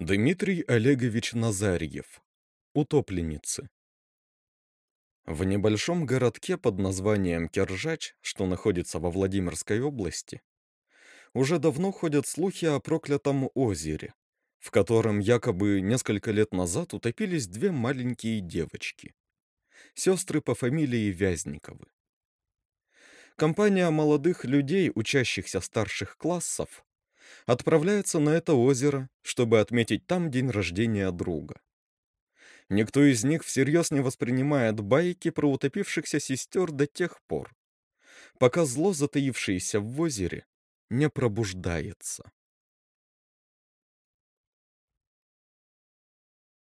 Дмитрий Олегович Назарьев. Утопленницы. В небольшом городке под названием Кержач, что находится во Владимирской области, уже давно ходят слухи о проклятом озере, в котором якобы несколько лет назад утопились две маленькие девочки, сестры по фамилии Вязниковы. Компания молодых людей, учащихся старших классов, отправляется на это озеро, чтобы отметить там день рождения друга. Никто из них всерьез не воспринимает байки про утопившихся сестер до тех пор, пока зло, затаившееся в озере, не пробуждается.